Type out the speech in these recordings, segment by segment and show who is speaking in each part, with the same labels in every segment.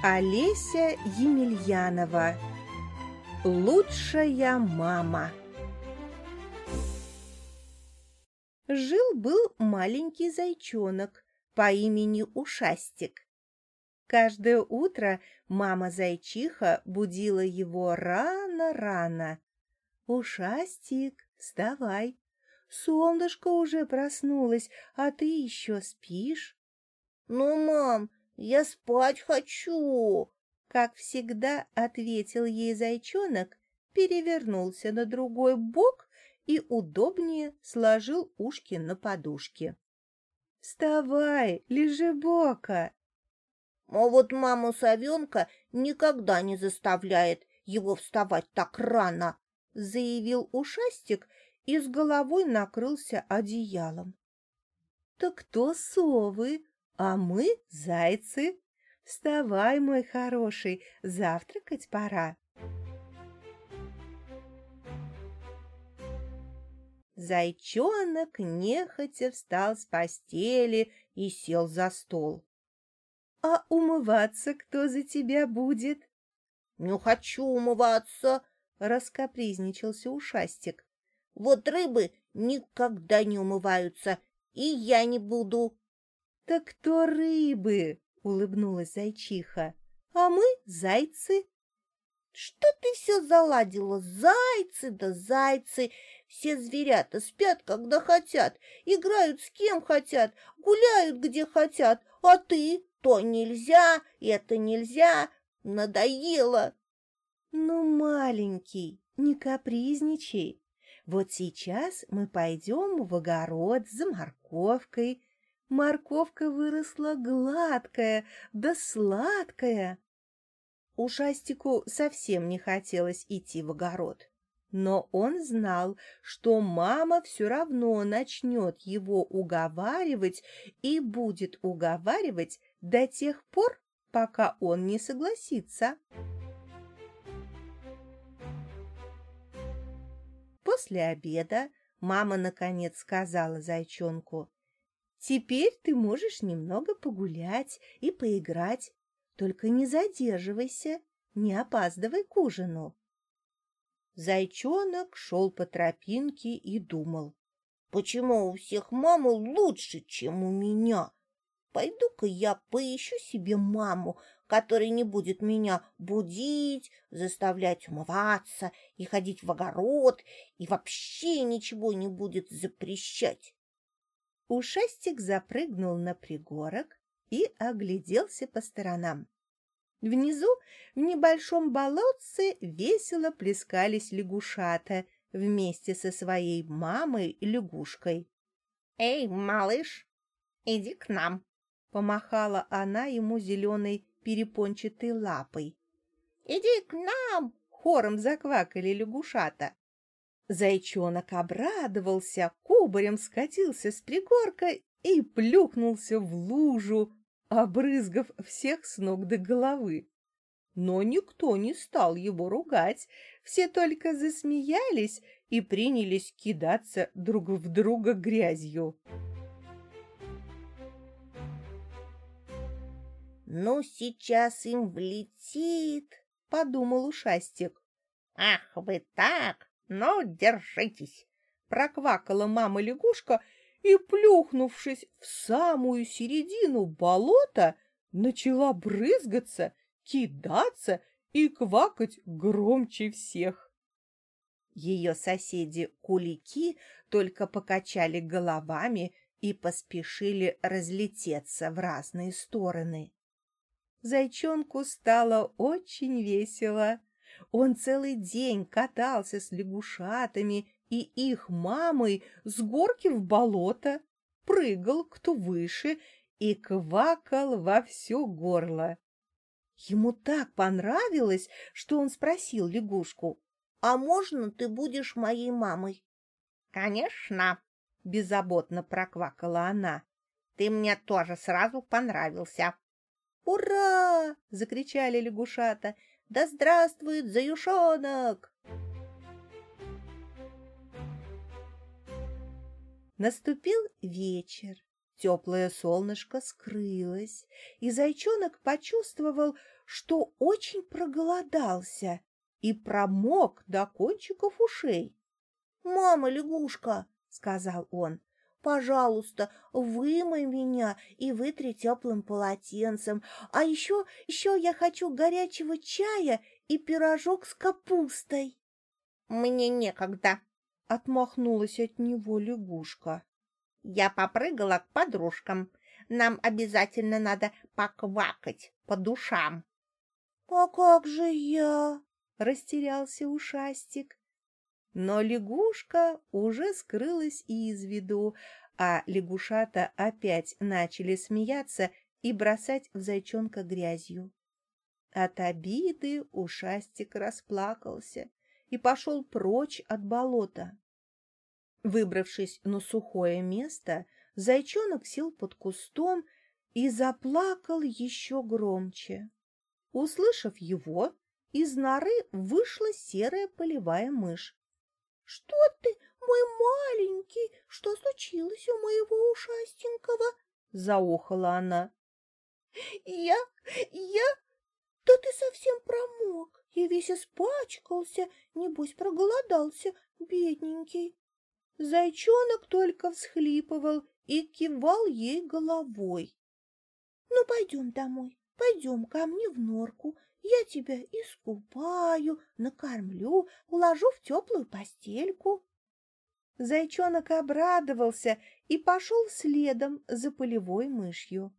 Speaker 1: Олеся Емельянова Лучшая мама Жил-был маленький зайчонок по имени Ушастик. Каждое утро мама-зайчиха будила его рано-рано. «Ушастик, вставай! Солнышко уже проснулось, а ты еще спишь?»
Speaker 2: «Ну, мам, я спать хочу!»
Speaker 1: Как всегда ответил ей зайчонок, перевернулся на другой бок и удобнее сложил ушки на подушке. «Вставай, лежебока!»
Speaker 2: А вот маму совенка никогда не заставляет его вставать так рано, заявил ушастик и с головой накрылся одеялом.
Speaker 1: «Так кто совы?» А мы зайцы. Вставай, мой хороший, завтракать пора. Зайчонок нехотя встал с постели и сел за стол. — А умываться кто за тебя будет?
Speaker 2: — Не хочу умываться, — раскопризничался ушастик. — Вот рыбы никогда не умываются, и я не буду.
Speaker 1: «Так кто рыбы?» — улыбнулась зайчиха. «А мы зайцы».
Speaker 2: «Что ты все заладила? Зайцы да зайцы! Все зверята спят, когда хотят, играют с кем хотят, гуляют где хотят, а ты то нельзя, это нельзя, надоело!»
Speaker 1: «Ну, маленький, не капризничай. Вот сейчас мы пойдем в огород за морковкой, Морковка выросла гладкая, да сладкая. Ушастику совсем не хотелось идти в огород, но он знал, что мама все равно начнет его уговаривать и будет уговаривать до тех пор, пока он не согласится. После обеда мама наконец сказала зайчонку, Теперь ты можешь немного погулять и поиграть, только не задерживайся, не опаздывай к ужину. Зайчонок шел по тропинке и думал.
Speaker 2: Почему у всех мамы лучше, чем у меня? Пойду-ка я поищу себе маму, которая не будет меня будить, заставлять умываться и ходить в огород, и вообще ничего не будет запрещать.
Speaker 1: Ушастик запрыгнул на пригорок и огляделся по сторонам. Внизу, в небольшом болотце, весело плескались лягушата вместе со своей мамой-лягушкой.
Speaker 2: «Эй, малыш, иди к нам!»
Speaker 1: — помахала она ему зеленой перепончатой лапой.
Speaker 2: «Иди к нам!»
Speaker 1: — хором заквакали лягушата. Зайчонок обрадовался, кубарем скатился с пригорка и плюхнулся в лужу, обрызгав всех с ног до головы. Но никто не стал его ругать, все только засмеялись и принялись кидаться друг в друга грязью.
Speaker 2: «Ну, сейчас им влетит», — подумал ушастик. «Ах вы так! «Ну, держитесь!» — проквакала мама-лягушка и, плюхнувшись в самую середину болота, начала брызгаться, кидаться и квакать громче всех.
Speaker 1: Ее соседи-кулики только покачали головами и поспешили разлететься в разные стороны. Зайчонку стало очень весело. Он целый день катался с лягушатами и их мамой с горки в болото, прыгал кто выше и квакал во все горло. Ему так понравилось, что он спросил лягушку,
Speaker 2: «А можно ты будешь моей мамой?»
Speaker 1: «Конечно!» — беззаботно проквакала она. «Ты мне тоже сразу понравился!»
Speaker 2: «Ура!» — закричали лягушата. Да здравствует заюшонок!
Speaker 1: Наступил вечер. Теплое солнышко скрылось, и зайчонок почувствовал, что очень проголодался и промок до кончиков ушей.
Speaker 2: «Мама лягушка», — сказал он, — «пожалуйста, вымой меня и вытри теплым полотенцем. А еще, еще я хочу горячего чая и пирожок с капустой». «Мне некогда», —
Speaker 1: отмахнулась от него лягушка.
Speaker 2: Я попрыгала к подружкам. Нам обязательно надо поквакать по душам. — А как же я? — растерялся ушастик.
Speaker 1: Но лягушка уже скрылась из виду, а лягушата опять начали смеяться и бросать в зайчонка грязью. От обиды ушастик расплакался и пошел прочь от болота. Выбравшись на сухое место, зайчонок сел под кустом и заплакал еще громче. Услышав его, из норы вышла серая полевая мышь.
Speaker 2: — Что ты, мой маленький? Что случилось у моего ушастенького? — заохала она. — Я, я... Да ты совсем промок и весь испачкался, небось проголодался, бедненький.
Speaker 1: Зайчонок только всхлипывал и кивал ей головой.
Speaker 2: — Ну, пойдем домой, пойдем ко мне в норку. Я тебя искупаю, накормлю, уложу в теплую постельку.
Speaker 1: Зайчонок обрадовался и пошел следом за полевой мышью.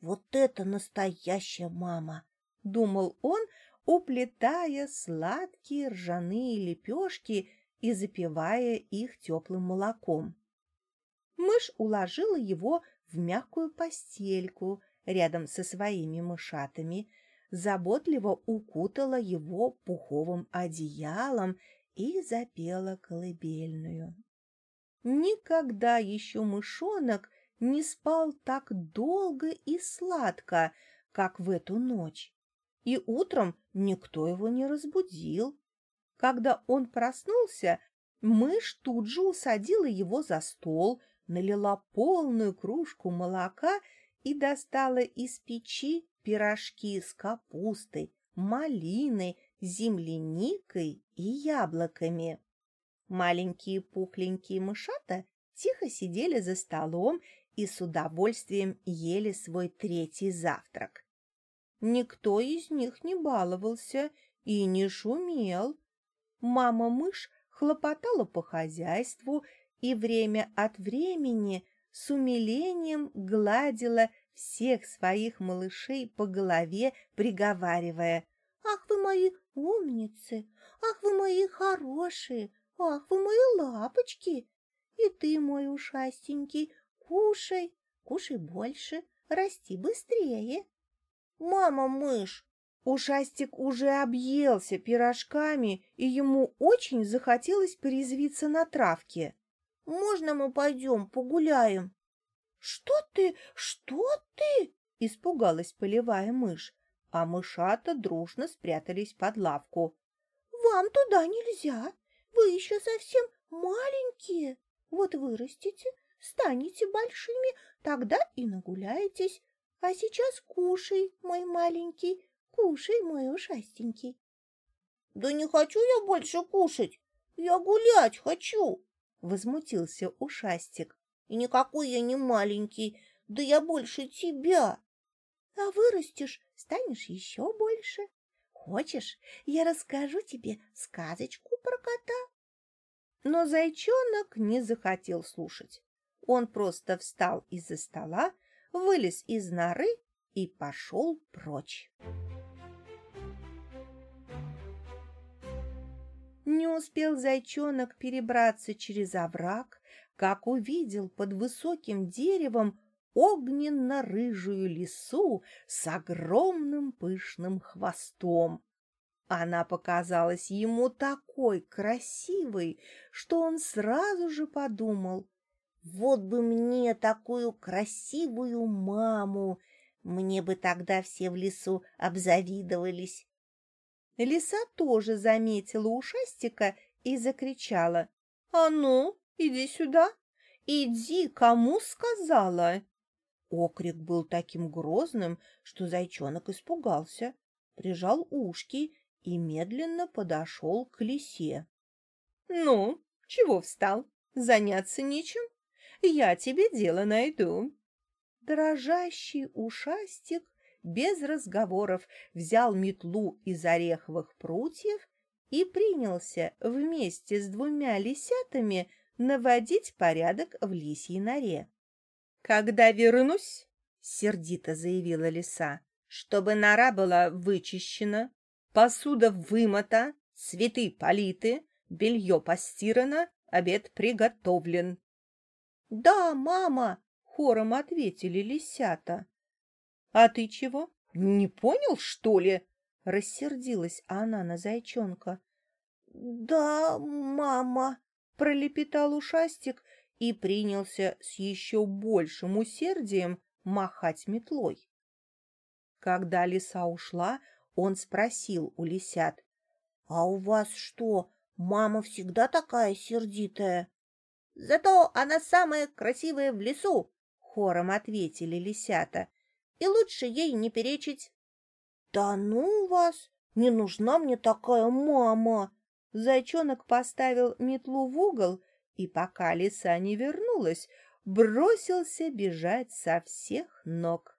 Speaker 2: «Вот это настоящая мама!»
Speaker 1: — думал он, уплетая сладкие ржаные лепешки и запивая их теплым молоком. Мышь уложила его в мягкую постельку рядом со своими мышатами, заботливо укутала его пуховым одеялом и запела колыбельную. Никогда еще мышонок не спал так долго и сладко, как в эту ночь, и утром никто его не разбудил. Когда он проснулся, мышь тут же усадила его за стол, налила полную кружку молока и достала из печи пирожки с капустой, малиной, земляникой и яблоками. Маленькие пухленькие мышата тихо сидели за столом и с удовольствием ели свой третий завтрак. Никто из них не баловался и не шумел, Мама-мышь хлопотала по хозяйству и время от времени с умилением гладила всех своих малышей по голове, приговаривая
Speaker 2: «Ах вы мои умницы! Ах вы мои хорошие! Ах вы мои лапочки! И ты, мой ушастенький, кушай, кушай больше, расти быстрее!» «Мама-мышь,
Speaker 1: Ушастик уже объелся пирожками, и ему очень захотелось порезвиться на травке.
Speaker 2: «Можно мы пойдем погуляем?»
Speaker 1: «Что ты? Что ты?» — испугалась полевая мышь, а мышата дружно спрятались под лавку.
Speaker 2: «Вам туда нельзя, вы еще совсем маленькие. Вот вырастете, станете большими, тогда и нагуляетесь. А сейчас кушай, мой маленький, Кушай, мой ушастенький. — Да не хочу я больше кушать. Я гулять хочу, — возмутился ушастик. — И никакой я не маленький, да я больше тебя. — А вырастешь, станешь еще больше. Хочешь, я расскажу тебе сказочку про кота?
Speaker 1: Но зайчонок не захотел слушать. Он просто встал из-за стола, вылез из норы и пошел прочь. Не успел зайчонок перебраться через овраг, как увидел под высоким деревом огненно-рыжую лису с огромным пышным хвостом. Она показалась ему такой красивой, что он сразу же подумал,
Speaker 2: «Вот бы мне такую красивую маму! Мне бы тогда все в лесу обзавидовались!»
Speaker 1: Лиса тоже заметила ушастика и закричала. «А ну, иди сюда! Иди, кому сказала?» Окрик был таким грозным, что зайчонок испугался, прижал ушки и медленно подошел к лисе. «Ну, чего встал? Заняться нечем? Я тебе дело найду». Дрожащий ушастик без разговоров взял метлу из ореховых прутьев и принялся вместе с двумя лисятами наводить порядок в лисьей норе. «Когда вернусь, — сердито заявила лиса, — чтобы нора была вычищена, посуда вымыта, цветы политы, белье постирано, обед приготовлен». «Да, мама!» — хором ответили лисята. «А ты чего, не понял, что ли?» — рассердилась она на зайчонка. «Да, мама!» — пролепетал ушастик и принялся с еще большим усердием махать метлой. Когда лиса ушла, он спросил у лисят. — А у вас что, мама всегда такая сердитая? — Зато она самая красивая в лесу, — хором ответили лисята. — И лучше ей не перечить. — Да ну вас! Не нужна мне такая мама! Зайчонок поставил метлу в угол и пока лиса не вернулась, бросился бежать со всех ног.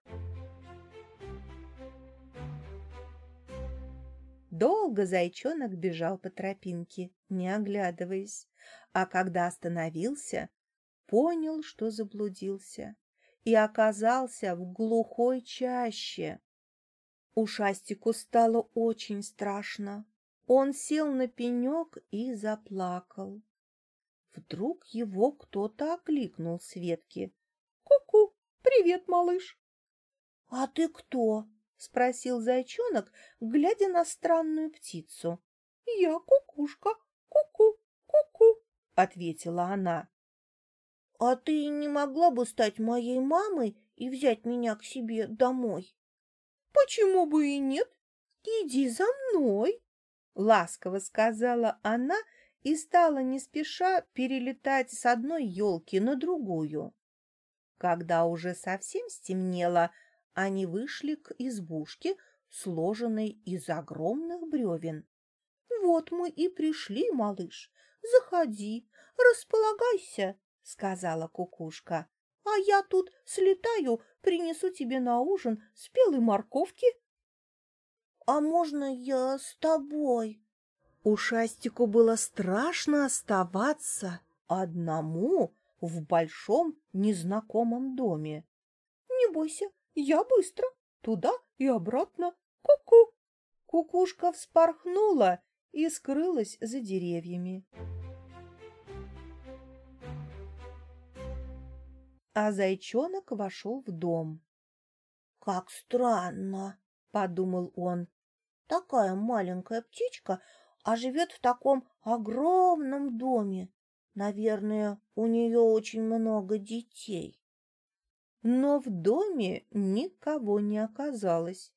Speaker 1: Долго зайчонок бежал по тропинке, не оглядываясь, а когда остановился, понял, что заблудился и оказался в глухой чаще. Ушастику стало очень страшно. Он сел на пенек и заплакал. Вдруг его кто-то окликнул с ветки. «Ку-ку! Привет, малыш!» «А ты кто?» — спросил зайчонок, глядя на странную птицу. «Я кукушка! Ку-ку! Ку-ку!» — ответила она. «А ты не могла бы стать моей мамой и взять меня к себе домой?» «Почему бы и нет? Иди за мной!» — ласково сказала она, — и стала не спеша перелетать с одной елки на другую. Когда уже совсем стемнело, они вышли к избушке, сложенной из огромных бревен. — Вот мы и пришли, малыш. Заходи, располагайся, — сказала кукушка. — А я тут слетаю, принесу тебе на ужин спелой морковки. — А можно я с тобой? Ушастику было страшно оставаться одному в большом незнакомом доме. — Не бойся, я быстро, туда и обратно. Ку-ку! Кукушка вспорхнула и скрылась за деревьями. А зайчонок вошел в дом. — Как странно, — подумал он. — Такая маленькая птичка а живет в таком огромном доме. Наверное, у нее очень много детей. Но в доме никого не оказалось.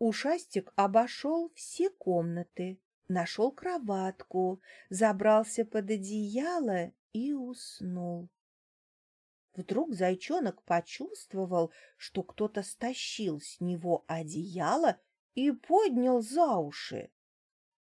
Speaker 1: Ушастик обошел все комнаты, нашел кроватку, забрался под одеяло и уснул. Вдруг зайчонок почувствовал, что кто-то стащил с него одеяло и поднял за уши.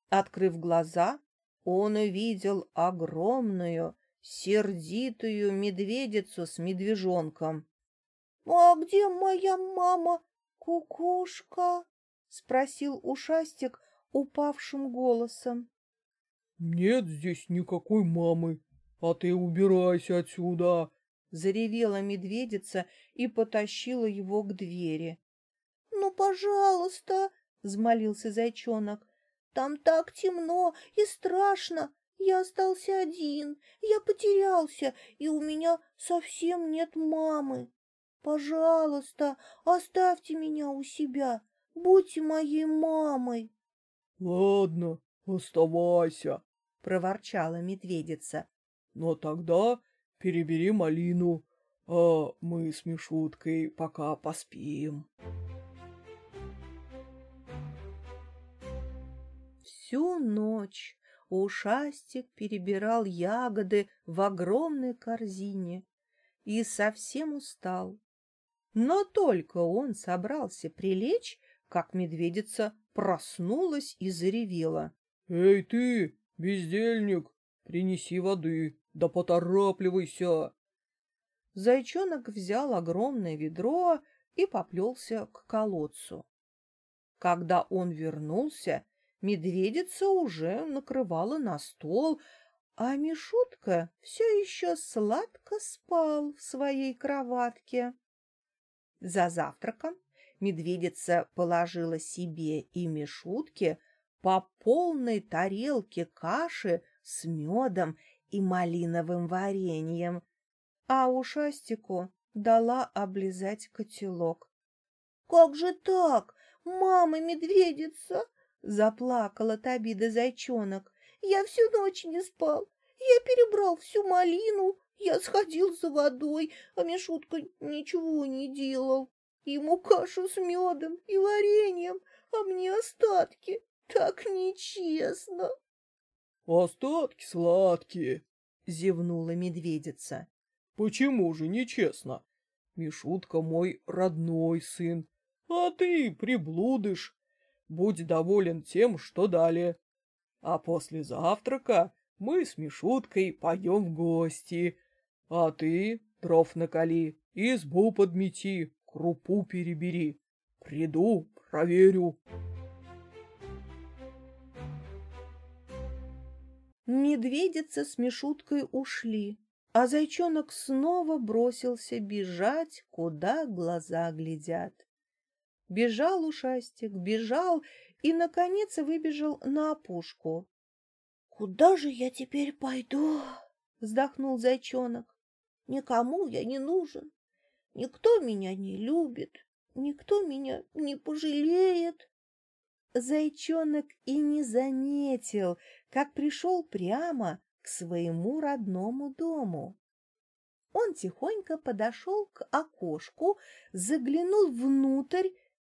Speaker 1: Открыв глаза, он увидел огромную, сердитую медведицу с медвежонком. — А где моя мама, кукушка? — спросил ушастик упавшим голосом.
Speaker 3: — Нет здесь никакой мамы, а ты убирайся отсюда!
Speaker 1: — заревела медведица и потащила его к двери. — пожалуйста! — взмолился зайчонок. Там так темно и страшно. Я остался один, я потерялся, и у меня совсем нет мамы. Пожалуйста, оставьте меня у себя, будьте моей мамой.
Speaker 3: — Ладно, оставайся, —
Speaker 1: проворчала медведица.
Speaker 3: — Но тогда перебери малину, а мы с Мишуткой пока поспим.
Speaker 1: Всю ночь Ушастик перебирал ягоды в огромной корзине и совсем устал. Но только он собрался прилечь, как медведица проснулась и заревела.
Speaker 3: — Эй ты, бездельник, принеси воды, да поторапливайся!
Speaker 1: Зайчонок взял огромное ведро и поплелся к колодцу. Когда он вернулся, медведица уже накрывала на стол, а Мишутка все еще сладко спал в своей кроватке. За завтраком медведица положила себе и Мишутке по полной тарелке каши с медом и малиновым вареньем, а ушастику дала облизать котелок.
Speaker 2: — Как же так, мама-медведица? — заплакала Табида зайчонок. — Я всю ночь не спал. Я перебрал всю малину, я сходил за водой, а Мишутка ничего не делал. Ему кашу с медом и вареньем, а мне остатки. Так нечестно.
Speaker 3: — Остатки сладкие, —
Speaker 1: зевнула медведица.
Speaker 3: — Почему же нечестно? Мишутка мой родной сын, а ты приблудыш. Будь доволен тем, что дали. А после завтрака мы с Мишуткой пойдем в гости. А ты дров накали, избу подмети, крупу перебери. Приду, проверю.
Speaker 1: Медведица с Мишуткой ушли, а зайчонок снова бросился бежать, куда глаза глядят. Бежал ушастик, бежал и, наконец, выбежал на опушку.
Speaker 2: «Куда же я теперь пойду?»
Speaker 1: — вздохнул зайчонок.
Speaker 2: «Никому я не нужен, никто меня не любит, никто меня не пожалеет».
Speaker 1: Зайчонок и не заметил, как пришел прямо к своему родному дому. Он тихонько подошел к окошку, заглянул внутрь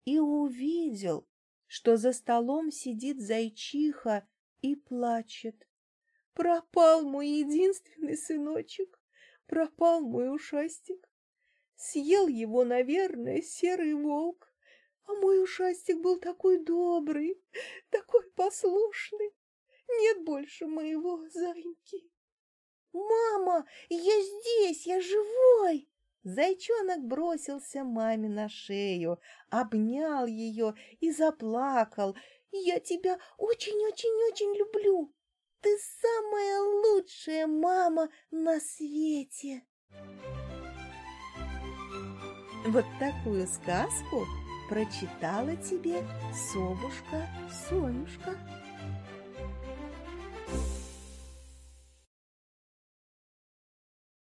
Speaker 1: и увидел, что за столом сидит зайчиха и плачет. Пропал мой единственный сыночек, пропал мой ушастик. Съел его, наверное, серый волк. А мой ушастик был такой добрый, такой послушный. Нет больше моего зайки.
Speaker 2: «Мама, я здесь, я живой!»
Speaker 1: Зайчонок бросился маме на шею, обнял ее и заплакал.
Speaker 2: «Я тебя очень-очень-очень люблю! Ты самая лучшая мама на свете!»
Speaker 1: Вот такую сказку прочитала тебе совушка Сонюшка.